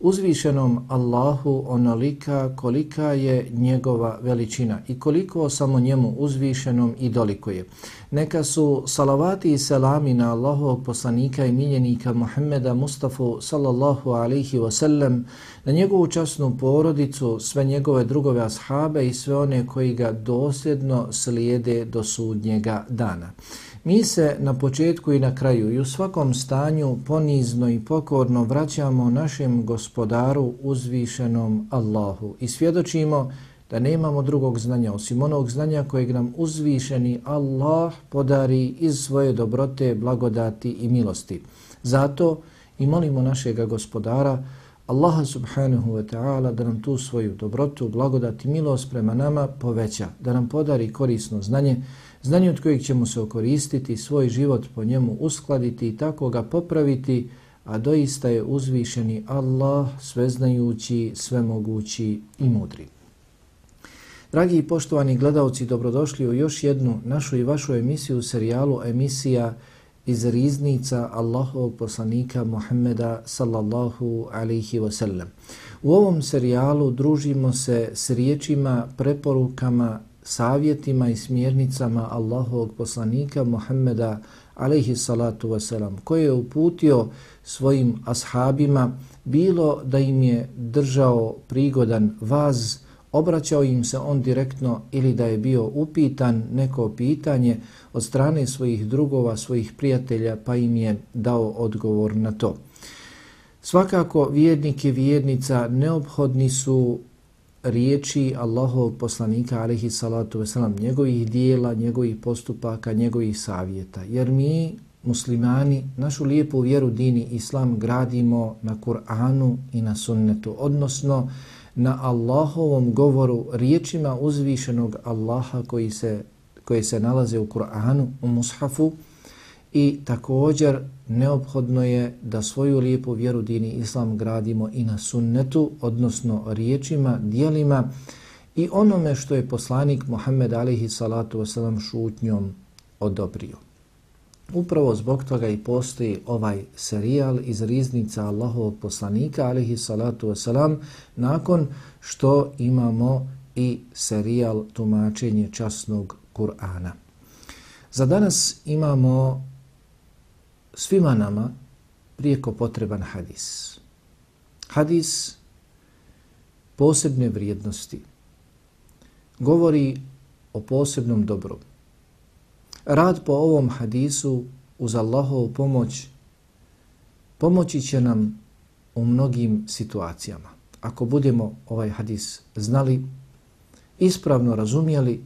uzvišenom Allahu onolika kolika je njegova veličina i koliko samo njemu uzvišenom i dolikuje. Neka su salavati i selami na Allahovog poslanika i miljenika Muhammeda Mustafa sallallahu alaihi wasallam, na njegovu časnu porodicu, sve njegove drugove ashabe i sve one koji ga dosljedno slijede do sudnjega dana. Mi se na početku i na kraju i u svakom stanju ponizno i pokorno vraćamo našem gospodaru uzvišenom Allahu i svjedočimo da nemamo drugog znanja osim onog znanja kojeg nam uzvišeni Allah podari iz svoje dobrote, blagodati i milosti. Zato i molimo našeg gospodara Allaha subhanahu wa ta'ala da nam tu svoju dobrotu, blagodati i milost prema nama poveća, da nam podari korisno znanje, znanje od kojeg ćemo se okoristiti, svoj život po njemu uskladiti i tako ga popraviti, a doista je uzvišeni Allah, sveznajući, svemogući i mudri. Dragi i poštovani gledalci, dobrodošli u još jednu našu i vašu emisiju u serijalu emisija iz riznica Allahovog poslanika Muhammeda sallallahu alaihi wasallam. U ovom serijalu družimo se s riječima, preporukama, savjetima i smjernicama Allahovog poslanika Muhammeda alaihi salatu wasalam, koje je uputio svojim ashabima, bilo da im je držao prigodan vaz, obraćao im se on direktno ili da je bio upitan neko pitanje od strane svojih drugova, svojih prijatelja, pa im je dao odgovor na to. Svakako, vjernik i vjernica neophodni su riječi Allahovog poslanika alaihi salatu wasalam, njegovih dijela, njegovih postupaka, njegovih savjeta. Jer mi, muslimani, našu lijepu vjeru dini islam gradimo na Kur'anu i na sunnetu, odnosno na Allahovom govoru riječima uzvišenog Allaha koji se, koji se nalaze u Kur'anu, u mushafu, i također neophodno je da svoju lijepu vjeru dini islam gradimo i na sunnetu, odnosno riječima, dijelima i onome što je poslanik Muhammed alihi salatu wasalam šutnjom odobrio. Upravo zbog toga i postoji ovaj serijal iz riznica Allahovog poslanika alihi salatu wasalam nakon što imamo i serijal tumačenje časnog Kur'ana. Za danas imamo svima nama prijeko potreban hadis. Hadis posebne vrijednosti govori o posebnom dobru. Rad po ovom hadisu uz Allahovu pomoć pomoći će nam u mnogim situacijama. Ako budemo ovaj hadis znali, ispravno razumijeli,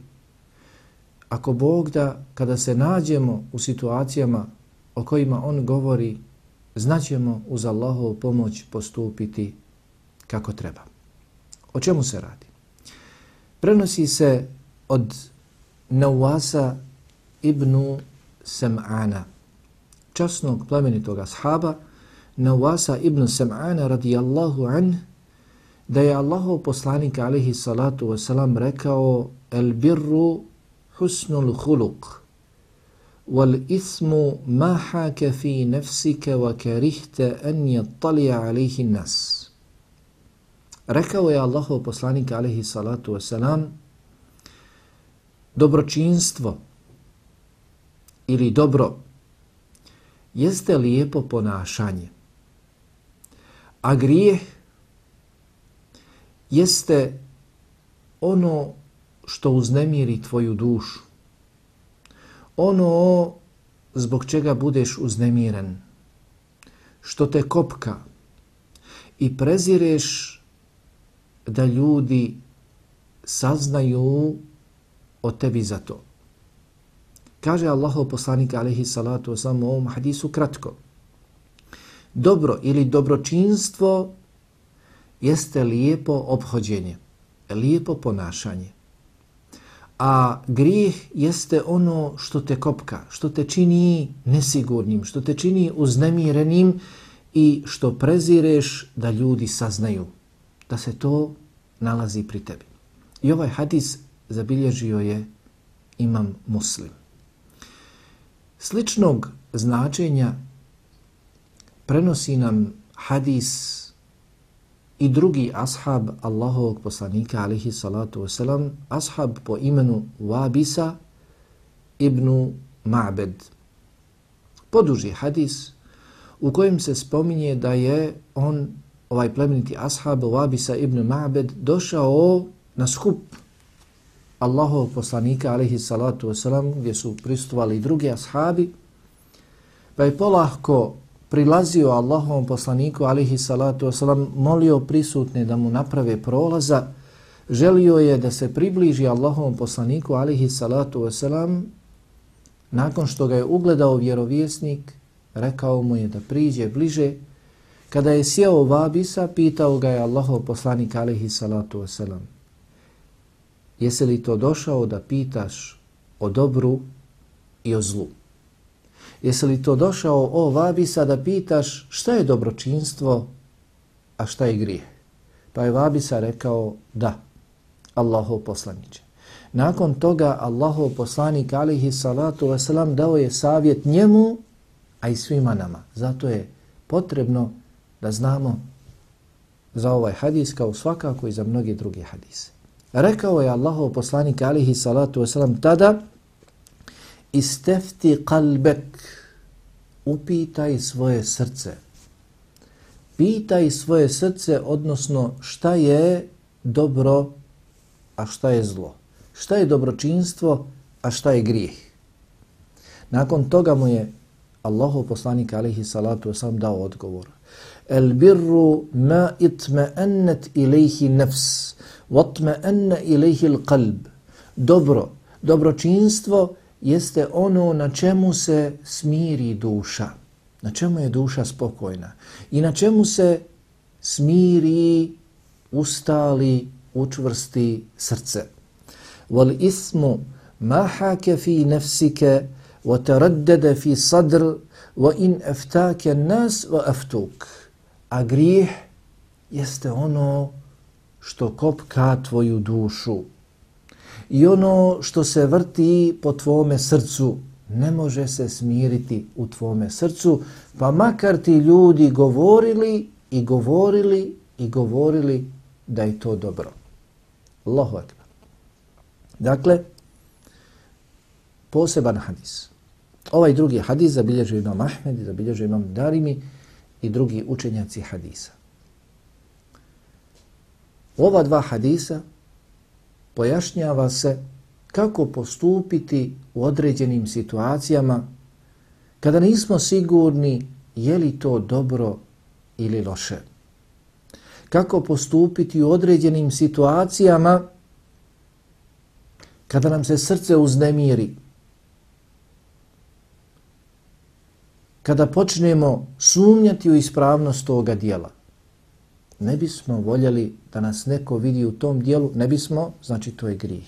ako Bog da kada se nađemo u situacijama o kojima on govori, znaćemo uz Allahovu pomoć postupiti kako treba. O čemu se radi? Prenosi se od Nawasa ibn Sam'ana, časnog plemenitog ashaba, Nawasa ibn Sam'ana radijallahu an, da je Allahov poslanik alihi salatu wasalam rekao el birru husnul huluk, والإثم ما حاك في نفسك وكرهت أن يطلع عليه الناس Rekao je Allahov poslanik alaihi salatu wasalam dobročinstvo ili dobro jeste lijepo ponašanje a grijeh jeste ono što uznemiri tvoju dušu ono zbog čega budeš uznemiren, što te kopka i prezireš da ljudi saznaju o tebi za to. Kaže Allahov poslanik alaihi salatu wasalam u ovom hadisu kratko. Dobro ili dobročinstvo jeste lijepo obhođenje, lijepo ponašanje. A grijeh jeste ono što te kopka, što te čini nesigurnim, što te čini uznemirenim i što prezireš da ljudi saznaju da se to nalazi pri tebi. I ovaj hadis zabilježio je imam muslim. Sličnog značenja prenosi nam hadis i drugi ashab Allahovog poslanika alihi salatu wasalam, ashab po imenu Wabisa ibn Ma'bed. Poduži hadis u kojem se spominje da je on, ovaj plemeniti ashab Wabisa ibn Ma'bed, došao na skup Allahovog poslanika alihi salatu wasalam, gdje su pristovali drugi ashabi, pa je polahko prilazio Allahovom poslaniku alihi salatu wasalam, molio prisutne da mu naprave prolaza, želio je da se približi Allahovom poslaniku alihi salatu wasalam, nakon što ga je ugledao vjerovjesnik, rekao mu je da priđe bliže, kada je sjeo vabisa, pitao ga je Allahov poslanik alihi salatu wasalam, jesi li to došao da pitaš o dobru i o zlu? Jesi li to došao o Vabisa da pitaš šta je dobročinstvo, a šta je grije? Pa je Vabisa rekao da, Allahov poslaniće. Nakon toga Allahov poslanik alihi salatu wasalam dao je savjet njemu, a i svima nama. Zato je potrebno da znamo za ovaj hadis kao svakako i za mnoge druge hadise. Rekao je Allahov poslanik alihi salatu wasalam tada, istefti kalbek, upitaj svoje srce. Pitaj svoje srce, odnosno šta je dobro, a šta je zlo. Šta je dobročinstvo, a šta je grijeh. Nakon toga mu je Allahu poslanik alihi salatu sam dao odgovor. El birru ma itme ennet ilaihi nefs, vatme enne ilaihi il. Dobro, dobročinstvo jeste ono na čemu se smiri duša. Na čemu je duša spokojna. I na čemu se smiri, ustali, učvrsti srce. Wal ismu ma hake fi nefsike wa teraddede fi sadr wa in eftake nas wa eftuk. A grijeh jeste ono što kopka tvoju dušu i ono što se vrti po tvome srcu ne može se smiriti u tvome srcu, pa makar ti ljudi govorili i govorili i govorili da je to dobro. Allahu akbar. Dakle, poseban hadis. Ovaj drugi hadis zabilježio imam Ahmed, zabilježio imam Darimi i drugi učenjaci hadisa. Ova dva hadisa pojašnjava se kako postupiti u određenim situacijama kada nismo sigurni je li to dobro ili loše. Kako postupiti u određenim situacijama kada nam se srce uznemiri, kada počnemo sumnjati u ispravnost toga dijela ne bismo voljeli da nas neko vidi u tom dijelu, ne bismo, znači to je grih.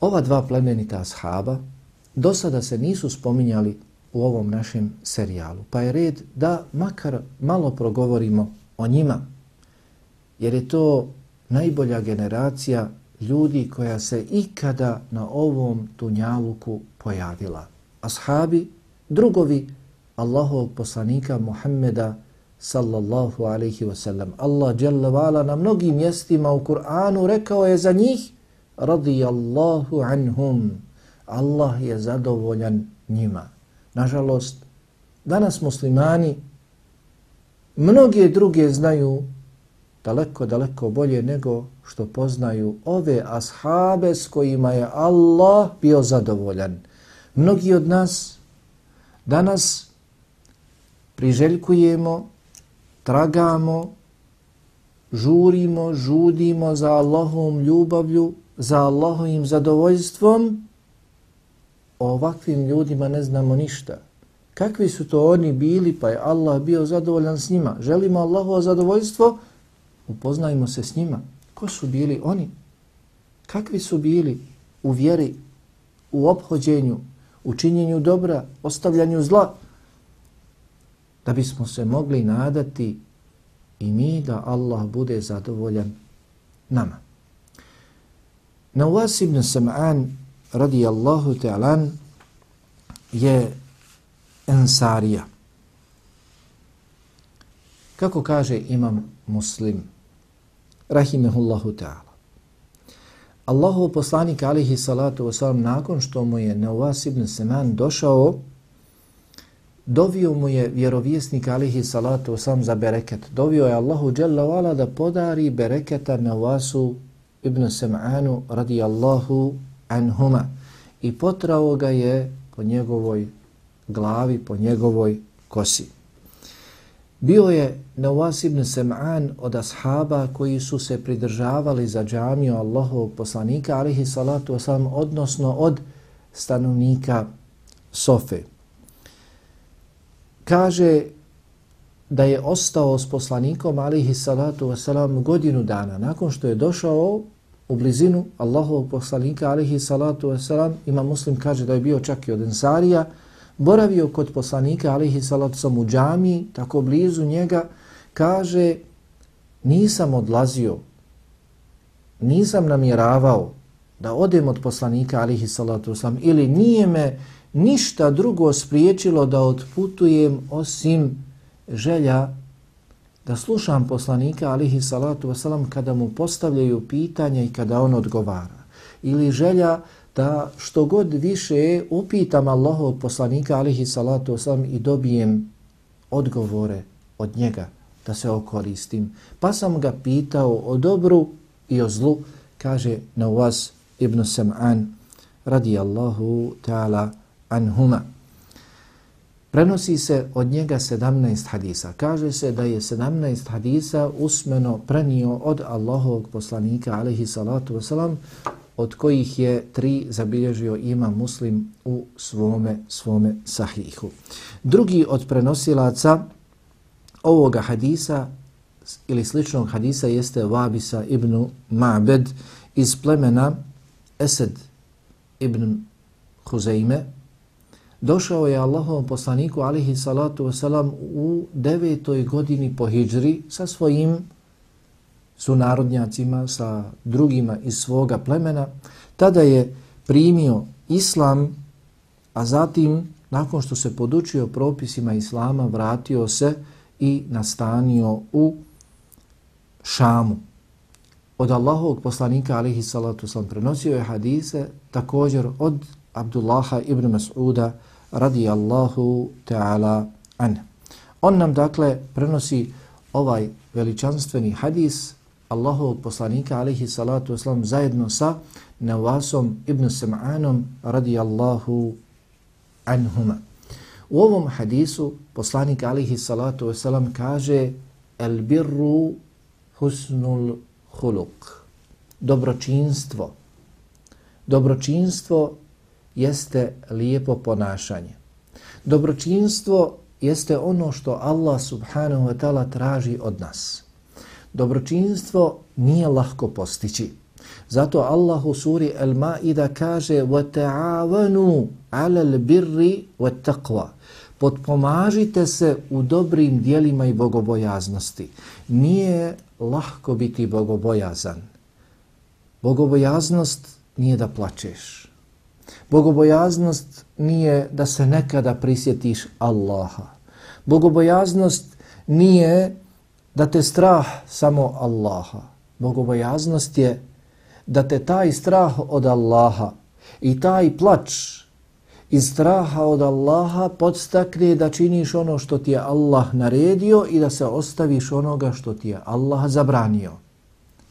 Ova dva plemenita ashaba do sada se nisu spominjali u ovom našem serijalu, pa je red da makar malo progovorimo o njima, jer je to najbolja generacija ljudi koja se ikada na ovom tunjaluku pojavila. Ashabi, drugovi Allahovog poslanika Muhammeda sallallahu alaihi wasallam. Allah jalla vala na mnogim mjestima u Kur'anu rekao je za njih radijallahu anhum. Allah je zadovoljan njima. Nažalost, danas muslimani mnoge druge znaju daleko, daleko bolje nego što poznaju ove ashabe s kojima je Allah bio zadovoljan. Mnogi od nas danas priželjkujemo tragamo, žurimo, žudimo za Allahom ljubavlju, za Allahovim zadovoljstvom, o ovakvim ljudima ne znamo ništa. kakvi su to oni bili pa je Allah bio zadovoljan s njima. Želimo Allahovo zadovoljstvo, upoznajmo se s njima. Ko su bili oni? Kakvi su bili u vjeri, u obhođenju, u činjenju dobra, ostavljanju zla? Da bismo se mogli nadati i mi da Allah bude zadovoljan nama. Nawas ibn Sam'an radijallahu ta'alan je ensarija. Kako kaže imam muslim, rahimehullahu ta'ala. Allahov poslanik alihi salatu wasalam nakon što mu je Nawas ibn Sam'an došao, dovio mu je vjerovjesnik alihi salatu sam za bereket. Dovio je Allahu jalla wala da podari bereketa Nawasu ibn Sam'anu radijallahu anhuma i potrao ga je po njegovoj glavi, po njegovoj kosi. Bio je Nawas ibn Sem'an od ashaba koji su se pridržavali za džamiju Allahovog poslanika, alihi salatu wasalam, odnosno od stanovnika Sofe. Kaže da je ostao s poslanikom, alihi salatu wasalam, godinu dana. Nakon što je došao u blizinu Allahovog poslanika, alihi salatu wasalam, ima muslim kaže da je bio čak i od Ensarija, boravio kod poslanika, alihi salatu sam u džami, tako blizu njega, kaže, nisam odlazio, nisam namjeravao da odem od poslanika, alihi salatu wasalam, ili nije me ništa drugo spriječilo da odputujem osim želja da slušam poslanika alihi salatu wasalam kada mu postavljaju pitanja i kada on odgovara. Ili želja da što god više upitam Allahov poslanika alihi salatu wasalam i dobijem odgovore od njega da se okoristim. Pa sam ga pitao o dobru i o zlu, kaže Nawaz ibn Sam'an radijallahu ta'ala anhuma. Prenosi se od njega 17 hadisa. Kaže se da je 17 hadisa usmeno prenio od Allahovog poslanika alaihi salatu wasalam, od kojih je tri zabilježio ima muslim u svome, svome sahihu. Drugi od prenosilaca ovoga hadisa ili sličnog hadisa jeste Vabisa ibn Ma'bed iz plemena Esed ibn Huzeime, Došao je Allahovom poslaniku alihi salatu wasalam u devetoj godini po hijđri sa svojim sunarodnjacima, sa drugima iz svoga plemena. Tada je primio islam, a zatim, nakon što se podučio propisima islama, vratio se i nastanio u Šamu. Od Allahovog poslanika alihi salatu wasalam prenosio je hadise također od Abdullaha ibn Mas'uda radijallahu ta'ala an. On nam dakle prenosi ovaj veličanstveni hadis Allahovog poslanika alaihi salatu wasalam zajedno sa Nawasom ibn Sam'anom radijallahu anhuma. U ovom hadisu poslanik alaihi salatu wasalam kaže el birru husnul huluk. Dobročinstvo. Dobročinstvo jeste lijepo ponašanje. Dobročinstvo jeste ono što Allah subhanahu wa ta'ala traži od nas. Dobročinstvo nije lahko postići. Zato Allah u suri Al-Ma'ida kaže وَتَعَوَنُوا عَلَى الْبِرِّ وَتَقْوَى Potpomažite se u dobrim dijelima i bogobojaznosti. Nije lahko biti bogobojazan. Bogobojaznost nije da plačeš. Bogobojaznost nije da se nekada prisjetiš Allaha. Bogobojaznost nije da te strah samo Allaha. Bogobojaznost je da te taj strah od Allaha i taj plač iz straha od Allaha podstakne da činiš ono što ti je Allah naredio i da se ostaviš onoga što ti je Allah zabranio.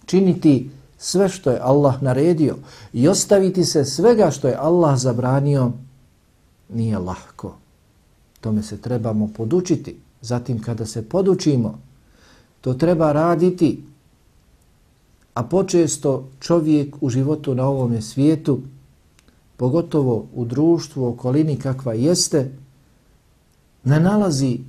Činiti sve što je Allah naredio i ostaviti se svega što je Allah zabranio, nije lahko. Tome se trebamo podučiti. Zatim kada se podučimo, to treba raditi. A počesto čovjek u životu na ovome svijetu, pogotovo u društvu, okolini kakva jeste, ne nalazi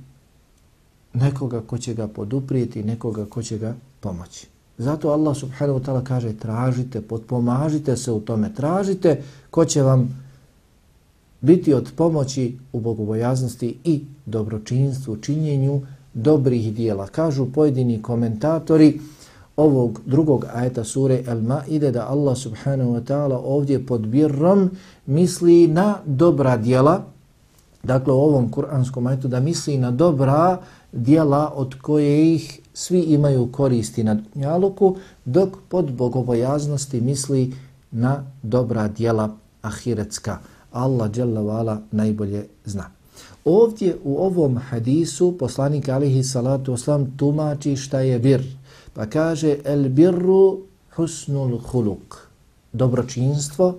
nekoga ko će ga poduprijeti, nekoga ko će ga pomoći. Zato Allah subhanahu wa ta'ala kaže tražite, potpomažite se u tome, tražite ko će vam biti od pomoći u bogobojaznosti i dobročinstvu, činjenju dobrih dijela. Kažu pojedini komentatori ovog drugog ajeta sure El Maide da Allah subhanahu wa ta'ala ovdje pod birrom misli na dobra dijela, dakle u ovom kuranskom ajetu da misli na dobra dijela od koje ih svi imaju koristi na dunjaluku, dok pod bogobojaznosti misli na dobra dijela ahiretska. Allah dželle najbolje zna. Ovdje u ovom hadisu poslanik alihi salatu oslam tumači šta je bir. Pa kaže el birru husnul huluk. Dobročinstvo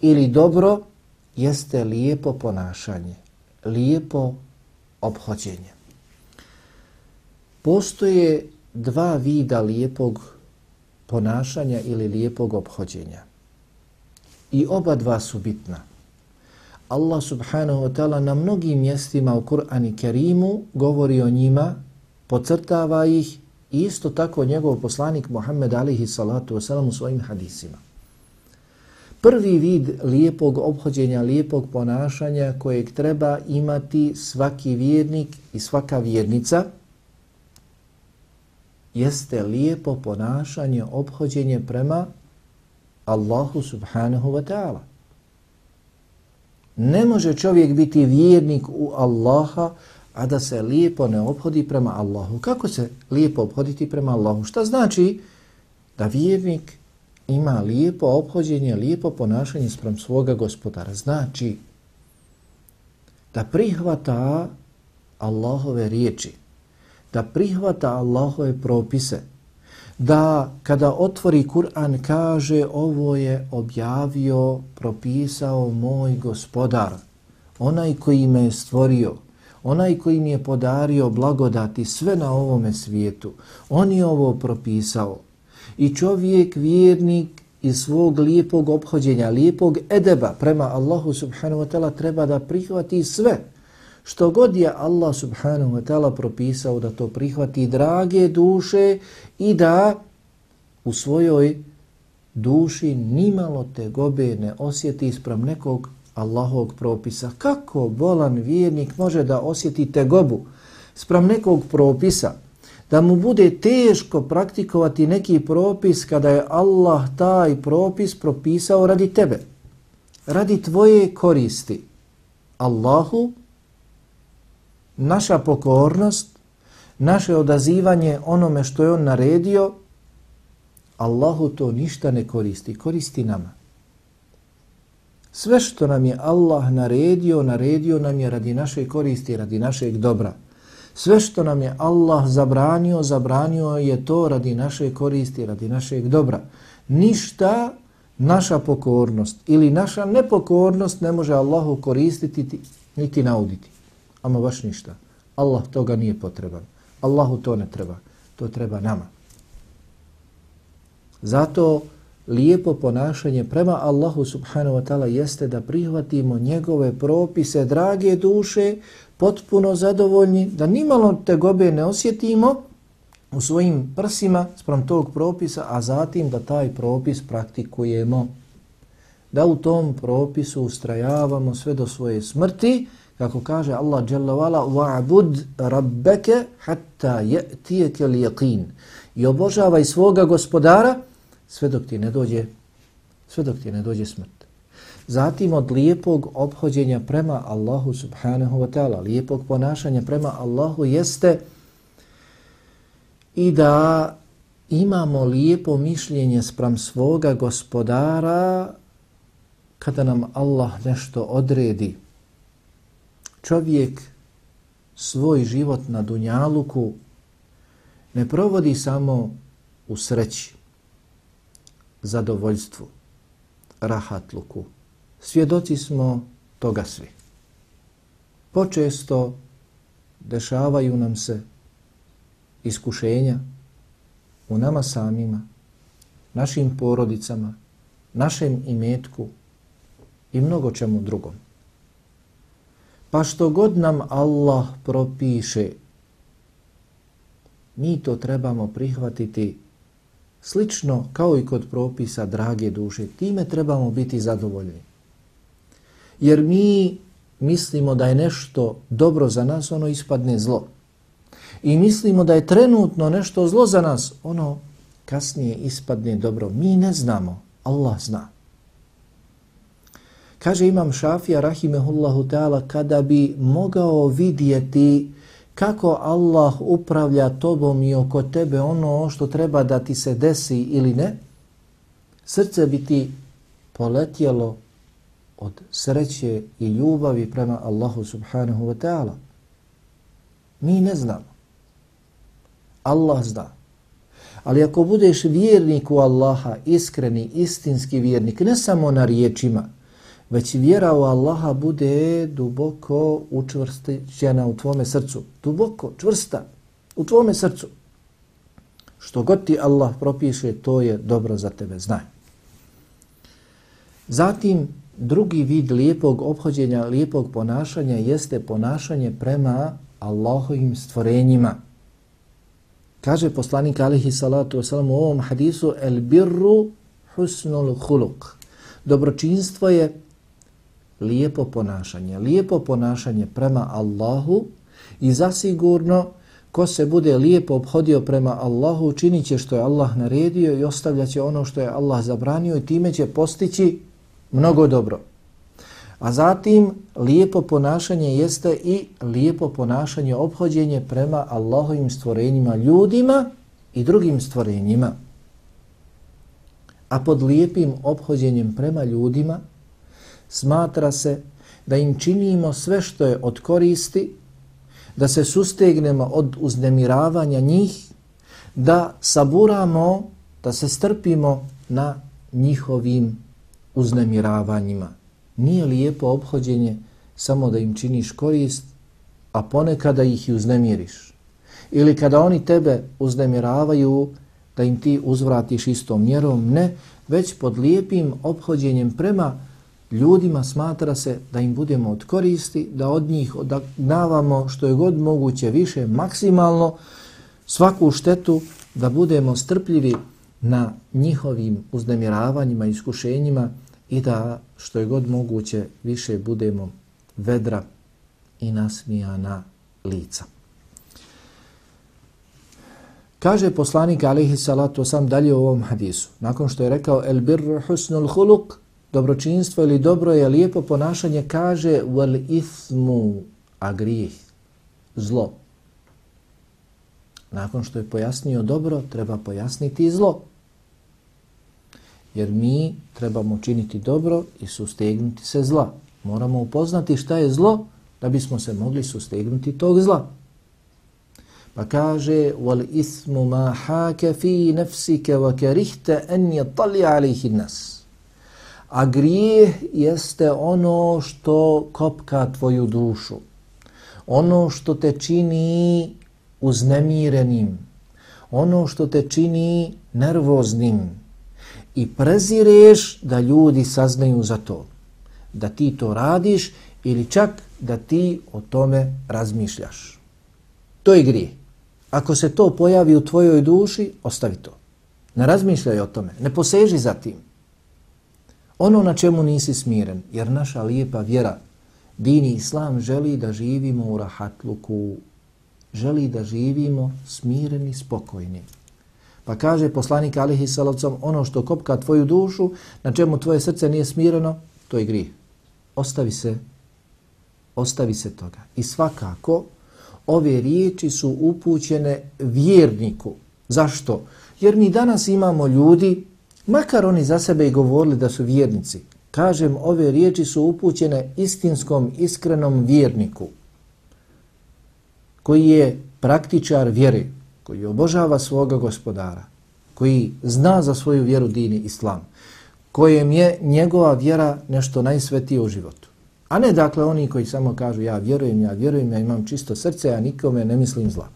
ili dobro jeste lijepo ponašanje, lijepo obhođenje. Postoje dva vida lijepog ponašanja ili lijepog obhođenja. I oba dva su bitna. Allah subhanahu wa ta'ala na mnogim mjestima u Kur'ani Kerimu govori o njima, pocrtava ih i isto tako njegov poslanik Muhammed alihi salatu wasalam u svojim hadisima. Prvi vid lijepog obhođenja, lijepog ponašanja kojeg treba imati svaki vjernik i svaka vjernica jeste lijepo ponašanje, obhođenje prema Allahu subhanahu wa ta'ala. Ne može čovjek biti vjernik u Allaha, a da se lijepo ne obhodi prema Allahu. Kako se lijepo obhoditi prema Allahu? Šta znači da vjernik ima lijepo obhođenje, lijepo ponašanje sprem svoga gospodara? Znači da prihvata Allahove riječi, da prihvata Allahove propise, da kada otvori Kur'an kaže ovo je objavio, propisao moj gospodar, onaj koji me je stvorio, onaj koji mi je podario blagodati sve na ovome svijetu, on je ovo propisao. I čovjek, vjernik iz svog lijepog obhođenja, lijepog edeba prema Allahu subhanahu wa ta'ala treba da prihvati sve. Što god je Allah subhanahu wa ta'ala propisao da to prihvati drage duše i da u svojoj duši nimalo te gobe ne osjeti isprav nekog Allahovog propisa. Kako bolan vjernik može da osjeti te gobu sprem nekog propisa? Da mu bude teško praktikovati neki propis kada je Allah taj propis propisao radi tebe. Radi tvoje koristi. Allahu naša pokornost, naše odazivanje onome što je on naredio, Allahu to ništa ne koristi, koristi nama. Sve što nam je Allah naredio, naredio nam je radi naše koristi, radi našeg dobra. Sve što nam je Allah zabranio, zabranio je to radi naše koristi, radi našeg dobra. Ništa naša pokornost ili naša nepokornost ne može Allahu koristiti niti nauditi ama baš ništa. Allah toga nije potreban. Allahu to ne treba. To treba nama. Zato lijepo ponašanje prema Allahu subhanahu wa ta'ala jeste da prihvatimo njegove propise, drage duše, potpuno zadovoljni, da nimalo te gobe ne osjetimo u svojim prsima sprem tog propisa, a zatim da taj propis praktikujemo. Da u tom propisu ustrajavamo sve do svoje smrti, kako kaže Allah dželle vala: wa'bud rabbeke hatta ya'tiyaka al-yaqin. I obožavaj svoga gospodara sve dok ti ne dođe sve dok ti ne dođe smrt. Zatim od lijepog obhođenja prema Allahu subhanahu wa ta'ala, lijepog ponašanja prema Allahu jeste i da imamo lijepo mišljenje sprem svoga gospodara kada nam Allah nešto odredi, čovjek svoj život na Dunjaluku ne provodi samo u sreći, zadovoljstvu, rahatluku. Svjedoci smo toga svi. Počesto dešavaju nam se iskušenja u nama samima, našim porodicama, našem imetku i mnogo čemu drugom. Pa što god nam Allah propiše, mi to trebamo prihvatiti slično kao i kod propisa drage duše. Time trebamo biti zadovoljni. Jer mi mislimo da je nešto dobro za nas, ono ispadne zlo. I mislimo da je trenutno nešto zlo za nas, ono kasnije ispadne dobro. Mi ne znamo, Allah zna. Kaže Imam Šafija rahimehullahu ta'ala kada bi mogao vidjeti kako Allah upravlja tobom i oko tebe ono što treba da ti se desi ili ne, srce bi ti poletjelo od sreće i ljubavi prema Allahu subhanahu wa ta'ala. Mi ne znamo. Allah zna. Ali ako budeš vjernik u Allaha, iskreni, istinski vjernik, ne samo na riječima, već vjera u Allaha bude duboko učvrstićena u tvome srcu. Duboko, čvrsta, u tvome srcu. Što god ti Allah propiše, to je dobro za tebe, znaj. Zatim, drugi vid lijepog obhođenja, lijepog ponašanja jeste ponašanje prema Allahovim stvorenjima. Kaže poslanik alihi salatu wasalam u ovom hadisu el birru husnul huluk. Dobročinstvo je lijepo ponašanje. Lijepo ponašanje prema Allahu i zasigurno ko se bude lijepo obhodio prema Allahu činit će što je Allah naredio i ostavljaće ono što je Allah zabranio i time će postići mnogo dobro. A zatim lijepo ponašanje jeste i lijepo ponašanje obhođenje prema Allahovim stvorenjima ljudima i drugim stvorenjima. A pod lijepim obhođenjem prema ljudima smatra se da im činimo sve što je od koristi, da se sustegnemo od uznemiravanja njih, da saburamo, da se strpimo na njihovim uznemiravanjima. Nije lijepo obhođenje samo da im činiš korist, a ponekada ih i uznemiriš. Ili kada oni tebe uznemiravaju, da im ti uzvratiš istom mjerom, ne, već pod lijepim obhođenjem prema ljudima smatra se da im budemo od koristi, da od njih odagnavamo što je god moguće više, maksimalno, svaku štetu, da budemo strpljivi na njihovim uznemiravanjima, iskušenjima i da što je god moguće više budemo vedra i nasmijana lica. Kaže poslanik alihi salatu osam dalje u ovom hadisu, nakon što je rekao el birru husnul huluk, dobročinstvo ili dobro je lijepo ponašanje, kaže wal ithmu, a grijeh, zlo. Nakon što je pojasnio dobro, treba pojasniti i zlo. Jer mi trebamo činiti dobro i sustegnuti se zla. Moramo upoznati šta je zlo da bismo se mogli sustegnuti tog zla. Pa kaže wal ithmu ma haka fi nafsika wa karihta an yatali alayhi an-nas. A grijeh jeste ono što kopka tvoju dušu. Ono što te čini uznemirenim. Ono što te čini nervoznim. I prezireš da ljudi saznaju za to. Da ti to radiš ili čak da ti o tome razmišljaš. To je grijeh. Ako se to pojavi u tvojoj duši, ostavi to. Ne razmišljaj o tome. Ne poseži za tim. Ono na čemu nisi smiren, jer naša lijepa vjera, dini islam, želi da živimo u rahatluku, želi da živimo smireni, spokojni. Pa kaže poslanik alihi salavcom, ono što kopka tvoju dušu, na čemu tvoje srce nije smireno, to je grih. Ostavi se, ostavi se toga. I svakako, ove riječi su upućene vjerniku. Zašto? Jer mi danas imamo ljudi Makar oni za sebe i govorili da su vjernici, kažem, ove riječi su upućene istinskom, iskrenom vjerniku, koji je praktičar vjere, koji obožava svoga gospodara, koji zna za svoju vjeru dini islam, kojem je njegova vjera nešto najsvetije u životu. A ne dakle oni koji samo kažu ja vjerujem, ja vjerujem, ja imam čisto srce, a nikome ne mislim zla.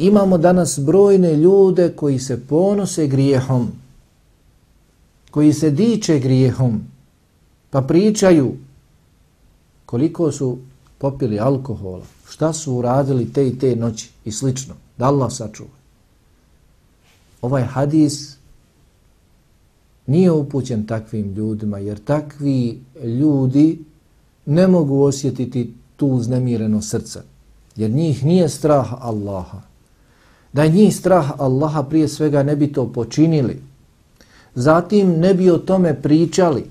Imamo danas brojne ljude koji se ponose grijehom, koji se diče grijehom, pa pričaju koliko su popili alkohola, šta su uradili te i te noći i slično, da Allah sačuva. Ovaj hadis nije upućen takvim ljudima, jer takvi ljudi ne mogu osjetiti tu znemireno srce, jer njih nije strah Allaha. Da je njih strah Allaha prije svega ne bi to počinili, zatim ne bi o tome pričali,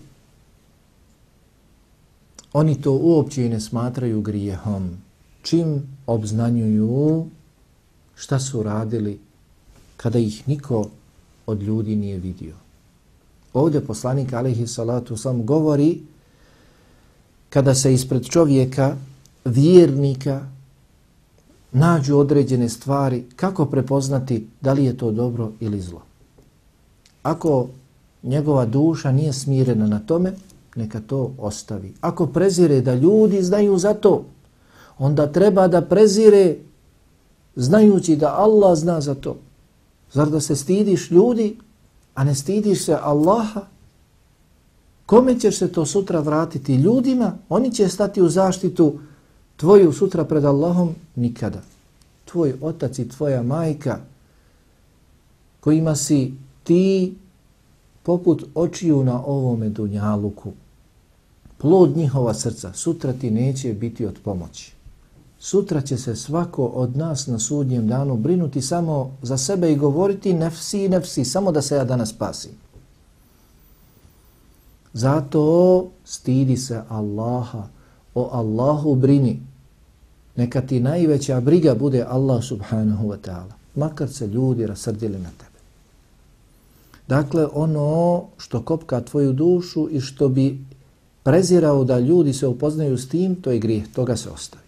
oni to uopće ne smatraju grijehom. Čim obznanjuju šta su radili kada ih niko od ljudi nije vidio. Ovdje poslanik alaihi salatu sam govori kada se ispred čovjeka, vjernika, nađu određene stvari, kako prepoznati da li je to dobro ili zlo. Ako njegova duša nije smirena na tome, neka to ostavi. Ako prezire da ljudi znaju za to, onda treba da prezire znajući da Allah zna za to. Zar da se stidiš ljudi, a ne stidiš se Allaha? Kome ćeš se to sutra vratiti? Ljudima? Oni će stati u zaštitu tvoju sutra pred Allahom? Nikada. Tvoj otac i tvoja majka kojima si ti poput očiju na ovome dunjaluku, plod njihova srca, sutra ti neće biti od pomoći. Sutra će se svako od nas na sudnjem danu brinuti samo za sebe i govoriti nefsi, nefsi, samo da se ja danas spasim. Zato stidi se Allaha, o Allahu brini. Neka ti najveća briga bude Allah subhanahu wa ta'ala. Makar se ljudi rasrdili na tebe. Dakle, ono što kopka tvoju dušu i što bi prezirao da ljudi se upoznaju s tim, to je grijeh, toga se ostavi.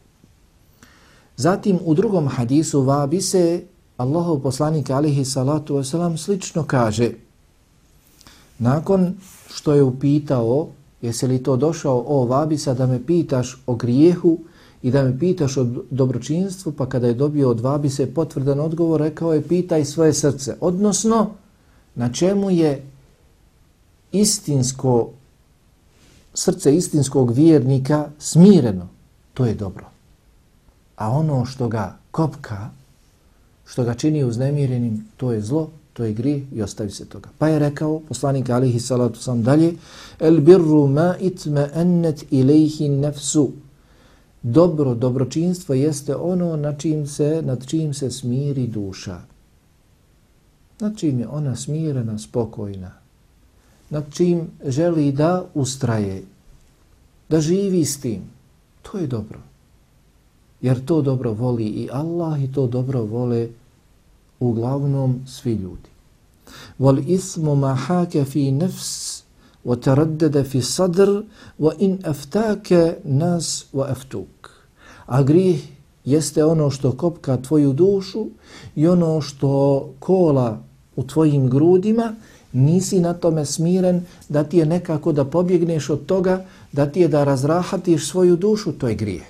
Zatim u drugom hadisu vabi se Allahov poslanik alihi salatu wasalam slično kaže nakon što je upitao jesi li to došao o vabisa da me pitaš o grijehu i da me pitaš o dobročinstvu pa kada je dobio od vabise potvrdan odgovor rekao je pitaj svoje srce. Odnosno na čemu je istinsko srce istinskog vjernika smireno, to je dobro. A ono što ga kopka, što ga čini uznemirenim, to je zlo, to je gri i ostavi se toga. Pa je rekao poslanik alihi salatu sam dalje, el birru ma itme ennet ilaihi nefsu. Dobro, dobročinstvo jeste ono na čim se, nad čim se smiri duša. Nad čim je ona smirena, spokojna, nad čim želi da ustraje, da živi s tim, to je dobro. Jer to dobro voli i Allah i to dobro vole uglavnom svi ljudi. Wal ismu ma haka fi nafs wa taraddada fi sadr wa in aftaka nas wa aftuk. A grih jeste ono što kopka tvoju dušu i ono što kola u tvojim grudima nisi na tome smiren da ti je nekako da pobjegneš od toga, da ti je da razrahatiš svoju dušu, to je grijeh.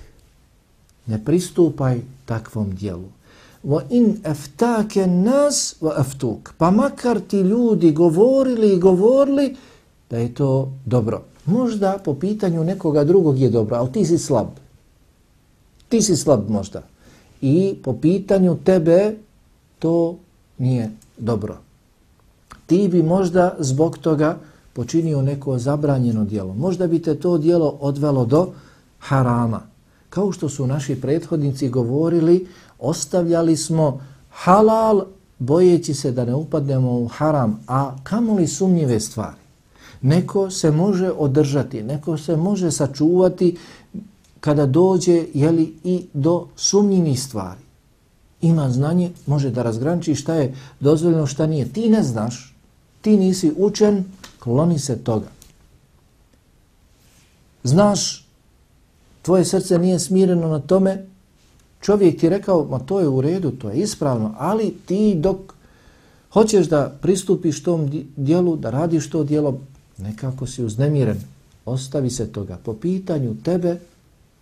Ne pristupaj takvom dijelu. Wa in aftake nas wa aftuk. Pa makar ti ljudi govorili i govorili da je to dobro. Možda po pitanju nekoga drugog je dobro, ali ti si slab. Ti si slab možda. I po pitanju tebe to nije dobro ti bi možda zbog toga počinio neko zabranjeno dijelo. Možda bi te to dijelo odvelo do harama. Kao što su naši prethodnici govorili, ostavljali smo halal bojeći se da ne upadnemo u haram, a kamoli sumnjive stvari? Neko se može održati, neko se može sačuvati kada dođe jeli, i do sumnjivih stvari. Ima znanje, može da razgranči šta je dozvoljeno, šta nije. Ti ne znaš, ti nisi učen, kloni se toga. Znaš, tvoje srce nije smireno na tome, čovjek ti rekao, ma to je u redu, to je ispravno, ali ti dok hoćeš da pristupiš tom dijelu, da radiš to dijelo, nekako si uznemiren, ostavi se toga. Po pitanju tebe,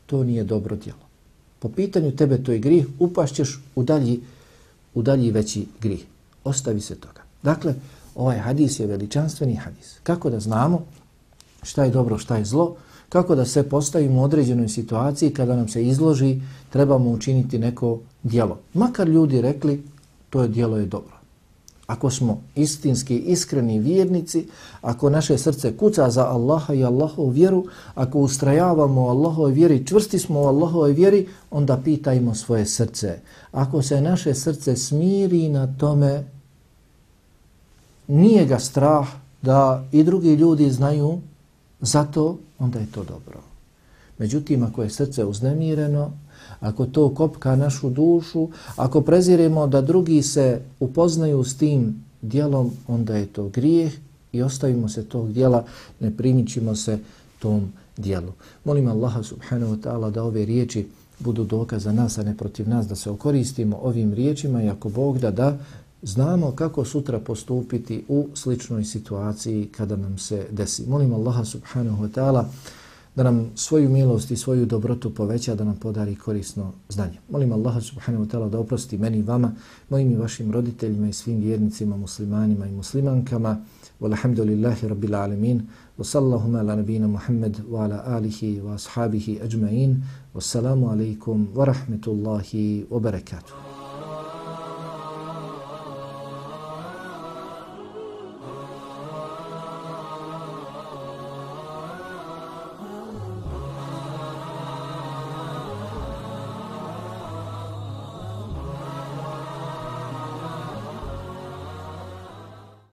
to nije dobro dijelo. Po pitanju tebe to je grih, upašćeš u dalji, u dalji veći grih. Ostavi se toga. Dakle, Ovaj hadis je veličanstveni hadis. Kako da znamo šta je dobro, šta je zlo? Kako da se postavimo u određenoj situaciji kada nam se izloži, trebamo učiniti neko dijelo. Makar ljudi rekli, to je dijelo je dobro. Ako smo istinski, iskreni vjernici, ako naše srce kuca za Allaha i Allahovu vjeru, ako ustrajavamo u Allahovoj vjeri, čvrsti smo u Allahovoj vjeri, onda pitajmo svoje srce. Ako se naše srce smiri na tome, nije ga strah da i drugi ljudi znaju zato, onda je to dobro. Međutim, ako je srce uznemireno, ako to kopka našu dušu, ako preziremo da drugi se upoznaju s tim dijelom, onda je to grijeh i ostavimo se tog dijela, ne primićimo se tom dijelu. Molim Allaha subhanahu wa ta'ala da ove riječi budu dokaz za nas, a ne protiv nas, da se okoristimo ovim riječima i ako Bog da da, znamo kako sutra postupiti u sličnoj situaciji kada nam se desi. Molim Allaha subhanahu wa ta'ala da nam svoju milost i svoju dobrotu poveća, da nam podari korisno znanje. Molim Allaha subhanahu wa ta'ala da oprosti meni i vama, mojim i vašim roditeljima i svim vjernicima, muslimanima i muslimankama. Walhamdulillahi rabbil alemin. Wa sallahu ala nabina Muhammad wa ala alihi wa ashabihi ajma'in. Wassalamu alaikum wa rahmetullahi wa barakatuh.